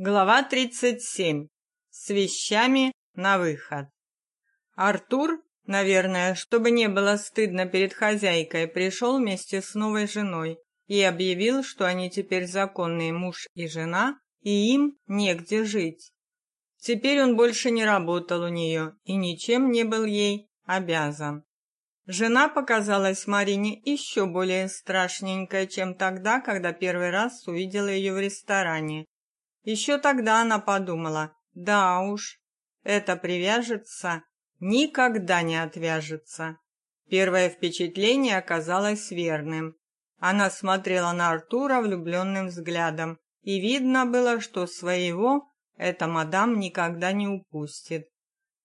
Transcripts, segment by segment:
Глава 37. С вещами на выход. Артур, наверное, чтобы не было стыдно перед хозяйкой, пришел вместе с новой женой и объявил, что они теперь законные муж и жена, и им негде жить. Теперь он больше не работал у нее и ничем не был ей обязан. Жена показалась Марине еще более страшненькой, чем тогда, когда первый раз увидела ее в ресторане еще тогда она подумала: "Да уж, это привяжется, никогда не отвяжется". Первое впечатление оказалось верным. Она смотрела на Артура влюбленным взглядом, и видно было, что своего эта мадам никогда не упустит.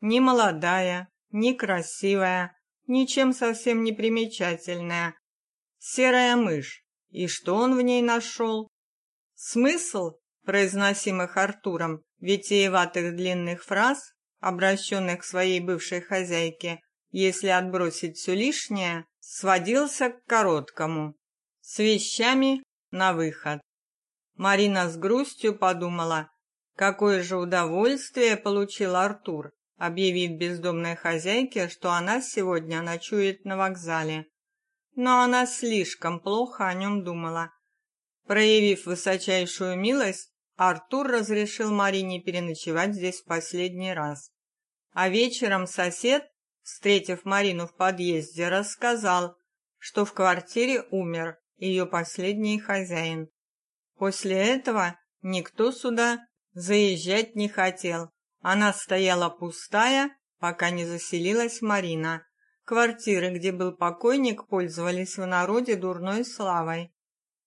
Ни молодая, ни красивая, ничем совсем не примечательная. Серая мышь. И что он в ней нашел? Смысл произносимых Артуром, витиеватых длинных фраз, обращенных к своей бывшей хозяйке, если отбросить все лишнее, сводился к короткому: с вещами на выход. Марина с грустью подумала, какое же удовольствие получил Артур, объявив бездомной хозяйке, что она сегодня ночует на вокзале. Но она слишком плохо о нем думала. Проявив высочайшую милость, Артур разрешил Марине переночевать здесь в последний раз. А вечером сосед, встретив Марину в подъезде, рассказал, что в квартире умер ее последний хозяин. После этого никто сюда заезжать не хотел. Она стояла пустая, пока не заселилась Марина. Квартиры, где был покойник, пользовались в народе дурной славой.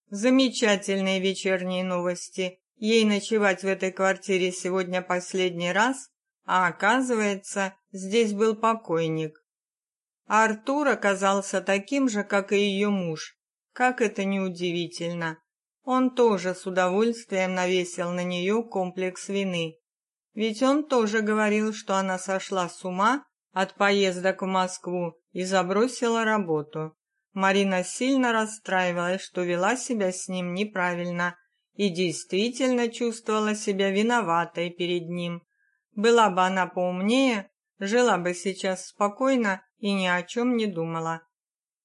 Замечательные вечерние новости Ей ночевать в этой квартире сегодня последний раз, а оказывается, здесь был покойник. А Артур оказался таким же, как и ее муж. Как это не удивительно. Он тоже с удовольствием навесил на нее комплекс вины. Ведь он тоже говорил, что она сошла с ума от поездок в Москву и забросила работу. Марина сильно расстраивалась, что вела себя с ним неправильно и действительно чувствовала себя виноватой перед ним. Была бы она поумнее, жила бы сейчас спокойно и ни о чем не думала.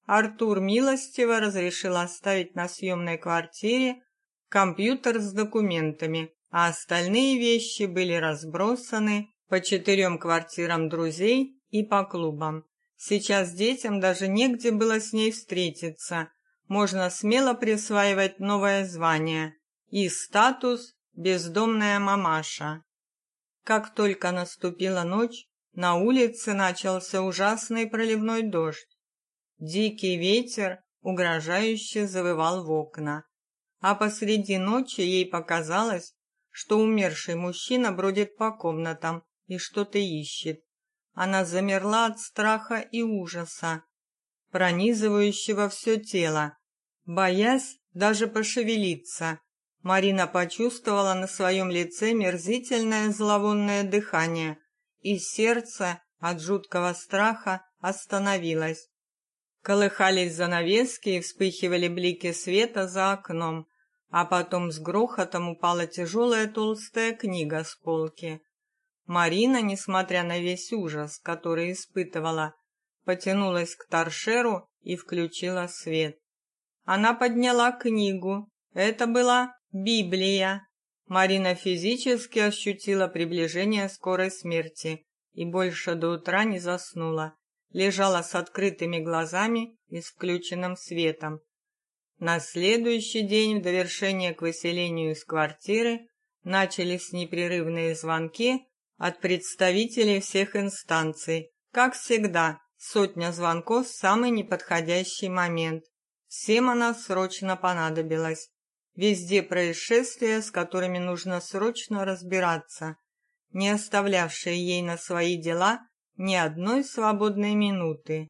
Артур милостиво разрешил оставить на съемной квартире компьютер с документами, а остальные вещи были разбросаны по четырем квартирам друзей и по клубам. Сейчас детям даже негде было с ней встретиться. Можно смело присваивать новое звание и статус бездомная мамаша. Как только наступила ночь, на улице начался ужасный проливной дождь. Дикий ветер угрожающе завывал в окна, а посреди ночи ей показалось, что умерший мужчина бродит по комнатам и что-то ищет. Она замерла от страха и ужаса, пронизывающего все тело, боясь даже пошевелиться. Марина почувствовала на своем лице мерзительное зловонное дыхание, и сердце от жуткого страха остановилось. Колыхались занавески и вспыхивали блики света за окном, а потом с грохотом упала тяжелая толстая книга с полки. Марина, несмотря на весь ужас, который испытывала, потянулась к торшеру и включила свет. Она подняла книгу. Это была Библия. Марина физически ощутила приближение скорой смерти и больше до утра не заснула. Лежала с открытыми глазами и с включенным светом. На следующий день в довершение к выселению из квартиры начались непрерывные звонки от представителей всех инстанций. Как всегда, сотня звонков в самый неподходящий момент. Всем она срочно понадобилась. Везде происшествия, с которыми нужно срочно разбираться, не оставлявшие ей на свои дела ни одной свободной минуты.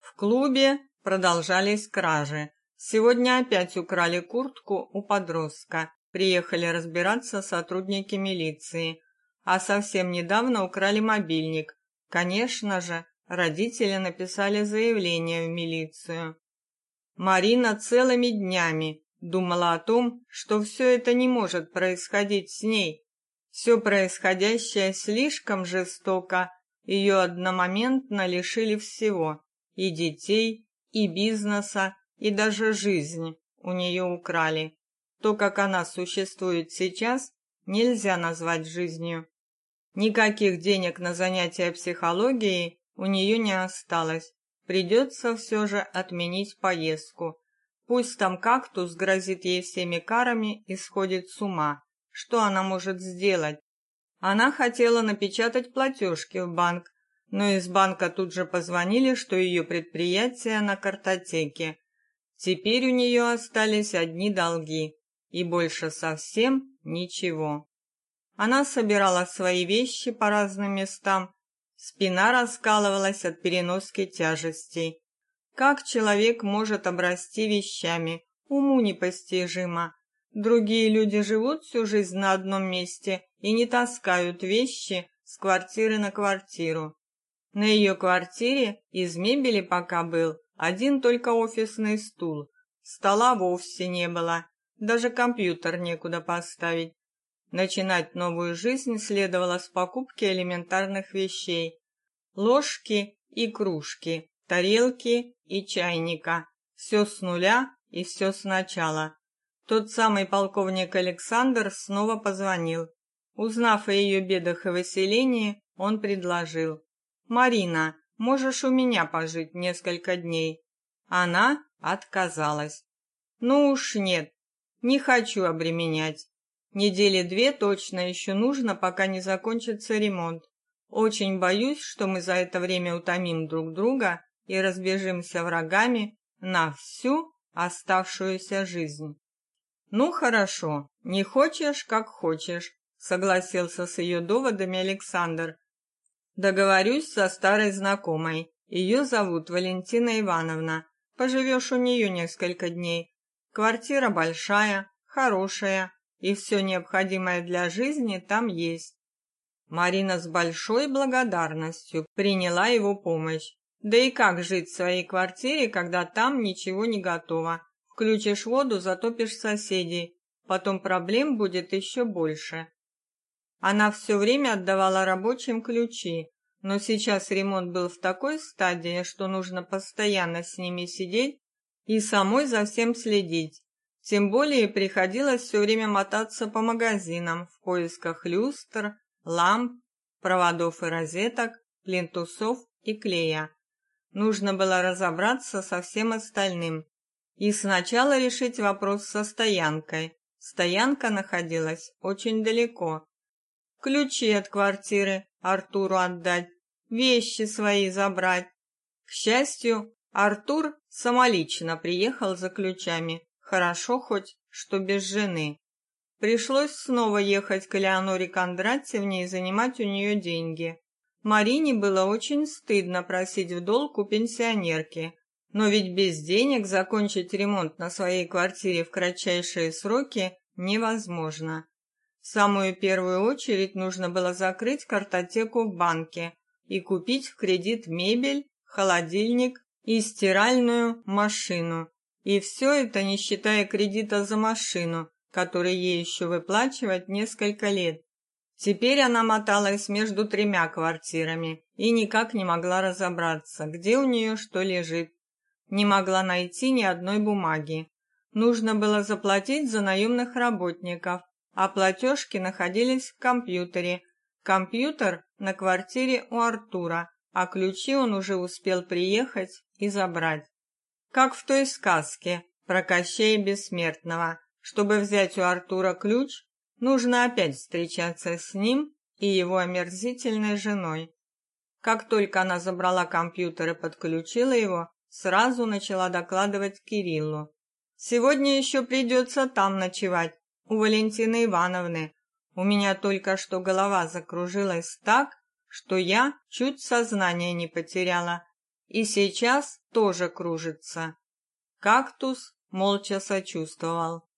В клубе продолжались кражи. Сегодня опять украли куртку у подростка. Приехали разбираться сотрудники милиции. А совсем недавно украли мобильник. Конечно же, родители написали заявление в милицию. Марина целыми днями думала о том, что все это не может происходить с ней. Все происходящее слишком жестоко. Ее одномоментно лишили всего: и детей, и бизнеса, и даже жизни у нее украли. То, как она существует сейчас, нельзя назвать жизнью. Никаких денег на занятия психологией у нее не осталось. Придется все же отменить поездку. Пусть там кактус грозит ей всеми карами и сходит с ума. Что она может сделать? Она хотела напечатать платежки в банк, но из банка тут же позвонили, что ее предприятие на картотеке. Теперь у нее остались одни долги и больше совсем ничего. Она собирала свои вещи по разным местам, спина раскалывалась от переноски тяжестей. Как человек может обрасти вещами, уму непостижимо. Другие люди живут всю жизнь на одном месте и не таскают вещи с квартиры на квартиру. На ее квартире из мебели пока был один только офисный стул. Стола вовсе не было, даже компьютер некуда поставить. Начинать новую жизнь следовало с покупки элементарных вещей: ложки и кружки, тарелки и чайника. Все с нуля и все сначала. Тот самый полковник Александр снова позвонил. Узнав о ее бедах и выселении, он предложил: "Марина, можешь у меня пожить несколько дней". Она отказалась. "Ну уж нет, не хочу обременять. Недели две точно еще нужно, пока не закончится ремонт. Очень боюсь, что мы за это время утомим друг друга и разбежимся врагами на всю оставшуюся жизнь. Ну хорошо, не хочешь, как хочешь, согласился с ее доводами Александр. Договорюсь со старой знакомой. Ее зовут Валентина Ивановна. Поживешь у нее несколько дней. Квартира большая, хорошая, и все необходимое для жизни там есть. Марина с большой благодарностью приняла его помощь. Да и как жить в своей квартире, когда там ничего не готово? Включишь воду, затопишь соседей, потом проблем будет еще больше. Она все время отдавала рабочим ключи, но сейчас ремонт был в такой стадии, что нужно постоянно с ними сидеть и самой за всем следить. Тем более приходилось все время мотаться по магазинам в поисках люстр, ламп, проводов и розеток, плинтусов и клея. Нужно было разобраться со всем остальным и сначала решить вопрос со стоянкой. Стоянка находилась очень далеко. Ключи от квартиры Артуру отдать, вещи свои забрать. К счастью, Артур самолично приехал за ключами. Хорошо хоть, что без жены. Пришлось снова ехать к Леоноре Кондратьевне и занимать у нее деньги. Марине было очень стыдно просить в долг у пенсионерки, но ведь без денег закончить ремонт на своей квартире в кратчайшие сроки невозможно. В самую первую очередь нужно было закрыть картотеку в банке и купить в кредит мебель, холодильник и стиральную машину. И все это не считая кредита за машину, который ей еще выплачивать несколько лет. Теперь она моталась между тремя квартирами и никак не могла разобраться, где у нее что лежит. Не могла найти ни одной бумаги. Нужно было заплатить за наемных работников, а платежки находились в компьютере. Компьютер на квартире у Артура, а ключи он уже успел приехать и забрать. Как в той сказке про Кощея Бессмертного. Чтобы взять у Артура ключ, нужно опять встречаться с ним и его омерзительной женой. Как только она забрала компьютер и подключила его, сразу начала докладывать Кириллу. Сегодня еще придется там ночевать, у Валентины Ивановны. У меня только что голова закружилась так, что я чуть сознание не потеряла и сейчас тоже кружится. Кактус молча сочувствовал.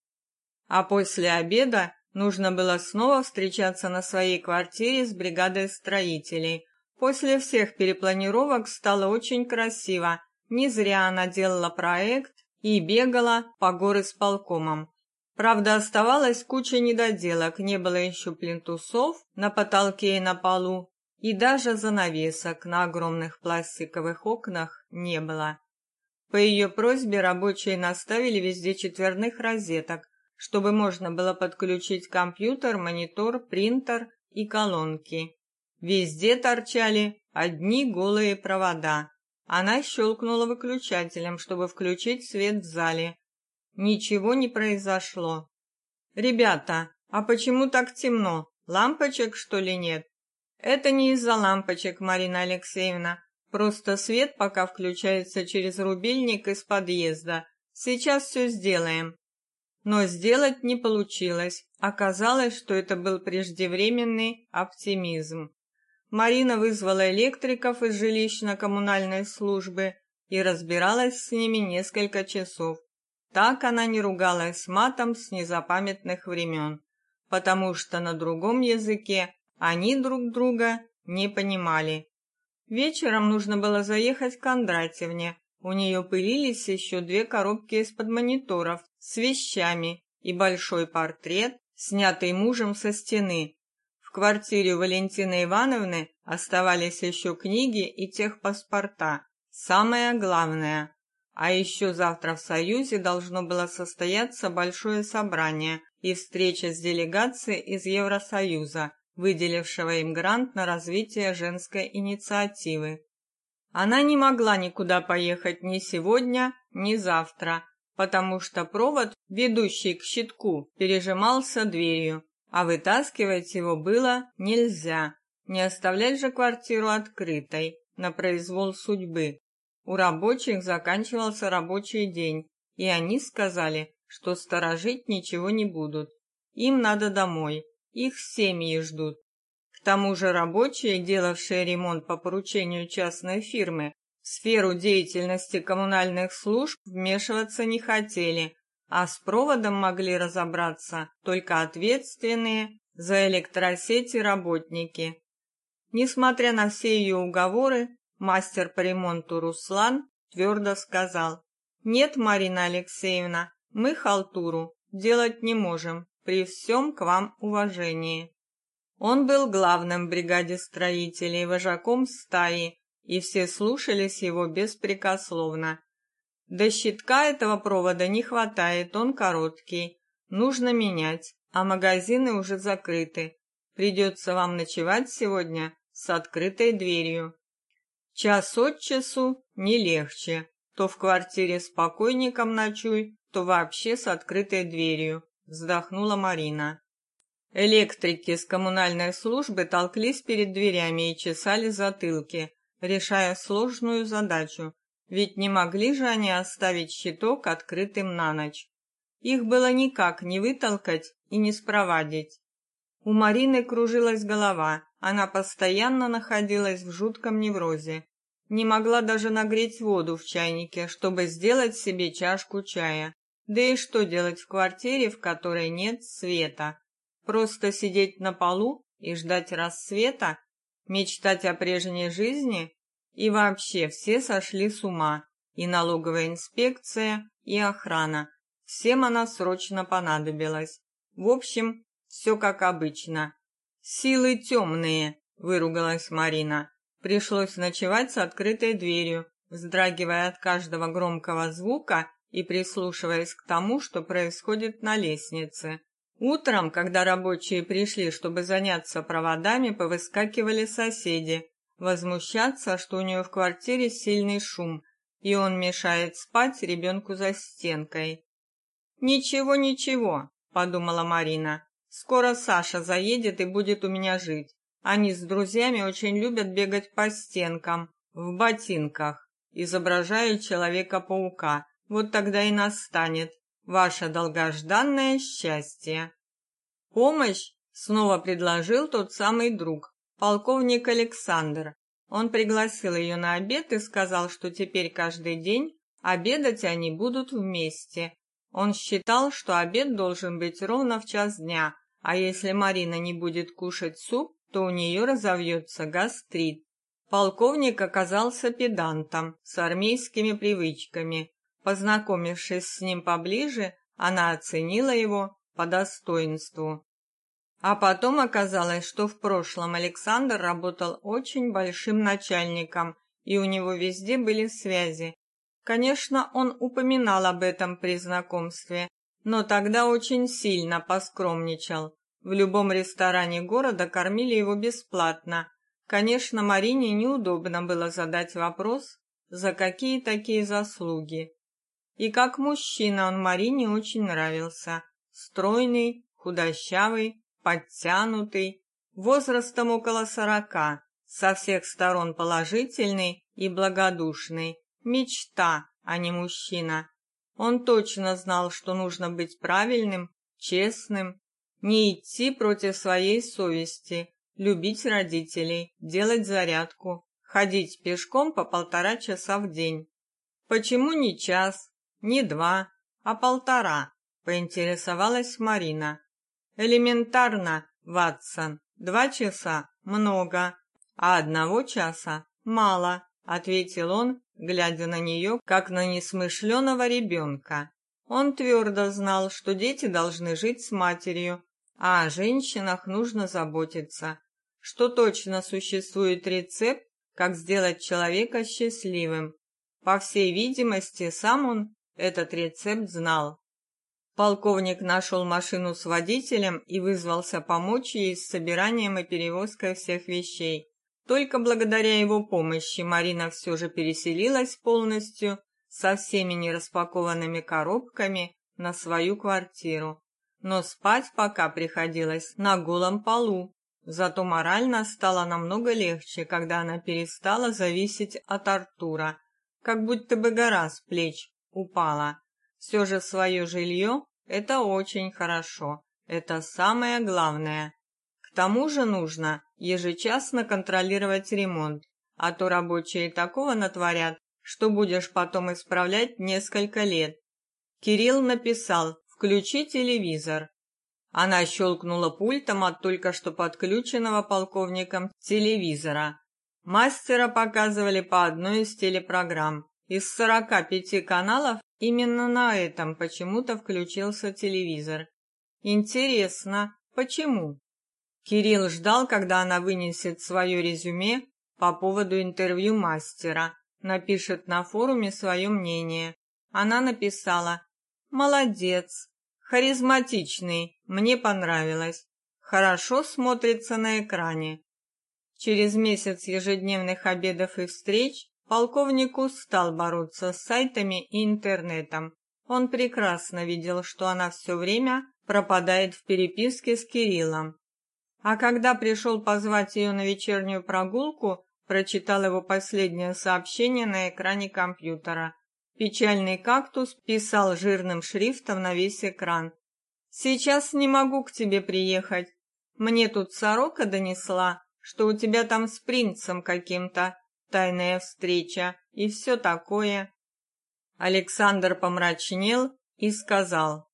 А после обеда нужно было снова встречаться на своей квартире с бригадой строителей. После всех перепланировок стало очень красиво. Не зря она делала проект и бегала по горы с полкомом. Правда, оставалась куча недоделок, не было еще плинтусов на потолке и на полу, и даже занавесок на огромных пластиковых окнах не было. По ее просьбе рабочие наставили везде четверных розеток, чтобы можно было подключить компьютер, монитор, принтер и колонки. Везде торчали одни голые провода. Она щелкнула выключателем, чтобы включить свет в зале. Ничего не произошло. Ребята, а почему так темно? Лампочек что ли нет? Это не из-за лампочек, Марина Алексеевна. Просто свет пока включается через рубильник из подъезда. Сейчас все сделаем. Но сделать не получилось. Оказалось, что это был преждевременный оптимизм. Марина вызвала электриков из жилищно-коммунальной службы и разбиралась с ними несколько часов. Так она не ругалась матом с незапамятных времен, потому что на другом языке они друг друга не понимали. Вечером нужно было заехать к Кондратьевне. У нее пылились еще две коробки из-под мониторов с вещами и большой портрет, снятый мужем со стены. В квартире Валентины Ивановны оставались еще книги и техпаспорта. Самое главное, а еще завтра в Союзе должно было состояться большое собрание и встреча с делегацией из Евросоюза, выделившего им грант на развитие женской инициативы. Она не могла никуда поехать ни сегодня, ни завтра, потому что провод, ведущий к щитку, пережимался дверью, а вытаскивать его было нельзя. Не оставлять же квартиру открытой на произвол судьбы. У рабочих заканчивался рабочий день, и они сказали, что сторожить ничего не будут. Им надо домой, их семьи ждут. К тому же рабочие, делавшие ремонт по поручению частной фирмы, в сферу деятельности коммунальных служб вмешиваться не хотели, а с проводом могли разобраться только ответственные за электросети работники. Несмотря на все ее уговоры, Мастер по ремонту Руслан твердо сказал: "Нет, Марина Алексеевна, мы халтуру делать не можем при всем к вам уважении". Он был главным бригаде строителей, вожаком стаи, и все слушались его беспрекословно. До щитка этого провода не хватает, он короткий. Нужно менять, а магазины уже закрыты. Придется вам ночевать сегодня с открытой дверью. Час от часу не легче. То в квартире с покойником ночуй, то вообще с открытой дверью, вздохнула Марина. Электрики с коммунальной службы толклись перед дверями и чесали затылки, решая сложную задачу, ведь не могли же они оставить щиток открытым на ночь. Их было никак не вытолкать и не спровадить. У Марины кружилась голова, она постоянно находилась в жутком неврозе. Не могла даже нагреть воду в чайнике, чтобы сделать себе чашку чая. Да и что делать в квартире, в которой нет света? Просто сидеть на полу и ждать рассвета? Мечтать о прежней жизни? И вообще все сошли с ума. И налоговая инспекция, и охрана. Всем она срочно понадобилась. В общем, все как обычно. Силы темные, выругалась Марина. Пришлось ночевать с открытой дверью, вздрагивая от каждого громкого звука и прислушиваясь к тому, что происходит на лестнице. Утром, когда рабочие пришли, чтобы заняться проводами, повыскакивали соседи, возмущаться, что у нее в квартире сильный шум, и он мешает спать ребенку за стенкой. Ничего, ничего, подумала Марина. Скоро Саша заедет и будет у меня жить. Они с друзьями очень любят бегать по стенкам в ботинках, изображая человека-паука. Вот тогда и настанет ваше долгожданное счастье. Помощь снова предложил тот самый друг, полковник Александр. Он пригласил ее на обед и сказал, что теперь каждый день обедать они будут вместе. Он считал, что обед должен быть ровно в час дня, а если Марина не будет кушать суп, то у нее разовьется гастрит. Полковник оказался педантом с армейскими привычками, Познакомившись с ним поближе, она оценила его по достоинству. А потом оказалось, что в прошлом Александр работал очень большим начальником, и у него везде были связи. Конечно, он упоминал об этом при знакомстве, но тогда очень сильно поскромничал. В любом ресторане города кормили его бесплатно. Конечно, Марине неудобно было задать вопрос, за какие такие заслуги. И как мужчина он Марине очень нравился. Стройный, худощавый, подтянутый, возрастом около сорока, со всех сторон положительный и благодушный. Мечта, а не мужчина. Он точно знал, что нужно быть правильным, честным, не идти против своей совести, любить родителей, делать зарядку, ходить пешком по полтора часа в день. Почему не час, не два, а полтора? поинтересовалась Марина. Элементарно, Ватсон. Два часа много, а одного часа мало, ответил он, глядя на нее, как на несмышленого ребенка. Он твердо знал, что дети должны жить с матерью, а о женщинах нужно заботиться, что точно существует рецепт, как сделать человека счастливым. По всей видимости, сам он этот рецепт знал. Полковник нашел машину с водителем и вызвался помочь ей с собиранием и перевозкой всех вещей. Только благодаря его помощи Марина все же переселилась полностью со всеми нераспакованными коробками на свою квартиру. Но спать пока приходилось на голом полу. Зато морально стало намного легче, когда она перестала зависеть от Артура, как будто бы гора с плеч упала. Все же свое жилье – это очень хорошо, это самое главное. К тому же нужно ежечасно контролировать ремонт, а то рабочие такого натворят, что будешь потом исправлять несколько лет. Кирилл написал «Включи телевизор». Она щелкнула пультом от только что подключенного полковником телевизора. Мастера показывали по одной из телепрограмм. Из 45 каналов именно на этом почему-то включился телевизор. Интересно, почему? Кирилл ждал, когда она вынесет свое резюме по поводу интервью мастера, напишет на форуме свое мнение. Она написала: "Молодец, харизматичный, мне понравилось. Хорошо смотрится на экране". Через месяц ежедневных обедов и встреч полковник устал бороться с сайтами и интернетом. Он прекрасно видел, что она все время пропадает в переписке с Кириллом, а когда пришел позвать ее на вечернюю прогулку, прочитал его последнее сообщение на экране компьютера. Печальный кактус писал жирным шрифтом на весь экран. Сейчас не могу к тебе приехать. Мне тут сорока донесла, что у тебя там с принцем каким-то тайная встреча и все такое. Александр помрачнел и сказал: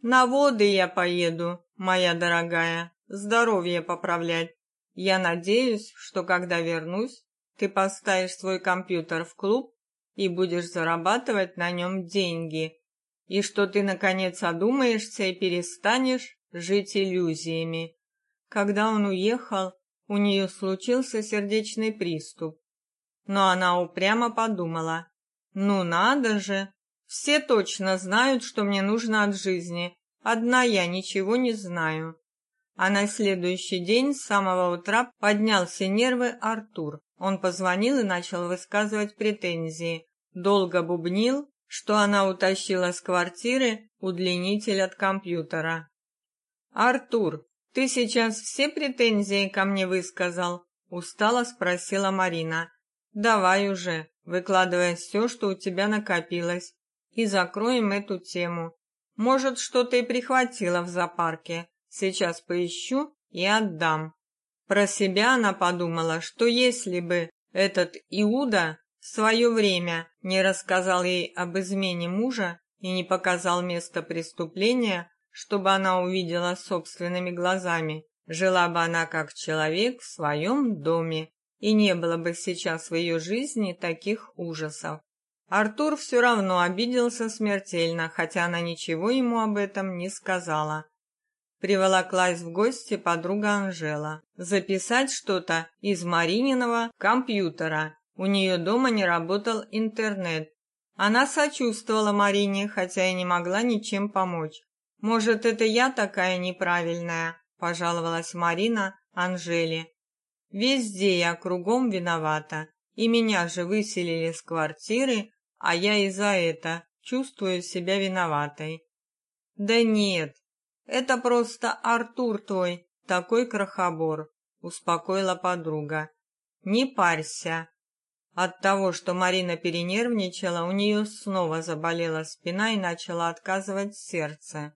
"На воды я поеду, моя дорогая здоровье поправлять. Я надеюсь, что когда вернусь, ты поставишь свой компьютер в клуб и будешь зарабатывать на нем деньги, и что ты наконец одумаешься и перестанешь жить иллюзиями. Когда он уехал, у нее случился сердечный приступ. Но она упрямо подумала: "Ну надо же, все точно знают, что мне нужно от жизни. Одна я ничего не знаю". А на следующий день с самого утра поднялся нервы Артур. Он позвонил и начал высказывать претензии. Долго бубнил, что она утащила с квартиры удлинитель от компьютера. Артур, ты сейчас все претензии ко мне высказал? устало спросила Марина. Давай уже, выкладывай все, что у тебя накопилось, и закроем эту тему. Может, что-то и прихватила в зоопарке. Сейчас поищу и отдам. Про себя она подумала, что если бы этот Иуда в свое время не рассказал ей об измене мужа и не показал место преступления, чтобы она увидела собственными глазами, жила бы она как человек в своем доме, и не было бы сейчас в ее жизни таких ужасов. Артур все равно обиделся смертельно, хотя она ничего ему об этом не сказала. Приволоклась в гости подруга Анжела. Записать что-то из Марининого компьютера. У нее дома не работал интернет. Она сочувствовала Марине, хотя и не могла ничем помочь. Может, это я такая неправильная, пожаловалась Марина Анжеле. Везде я кругом виновата. И меня же выселили с квартиры, а я и за это чувствую себя виноватой. Да нет, это просто Артур твой, такой крохобор, успокоила подруга. Не парься. От того, что Марина перенервничала, у нее снова заболела спина и начало отказывать сердце.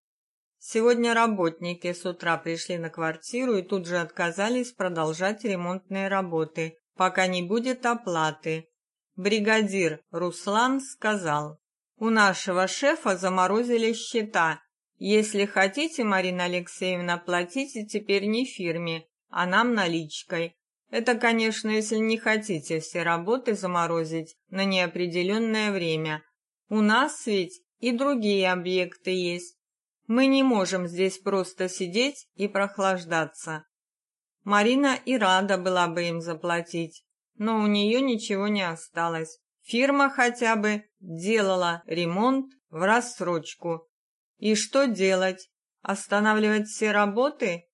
Сегодня работники с утра пришли на квартиру и тут же отказались продолжать ремонтные работы, пока не будет оплаты. Бригадир Руслан сказал: "У нашего шефа заморозили счета. Если хотите, Марина Алексеевна, платите теперь не фирме, а нам наличкой. Это, конечно, если не хотите все работы заморозить на неопределенное время. У нас ведь и другие объекты есть. Мы не можем здесь просто сидеть и прохлаждаться. Марина и рада была бы им заплатить, но у нее ничего не осталось. Фирма хотя бы делала ремонт в рассрочку. И что делать? Останавливать все работы?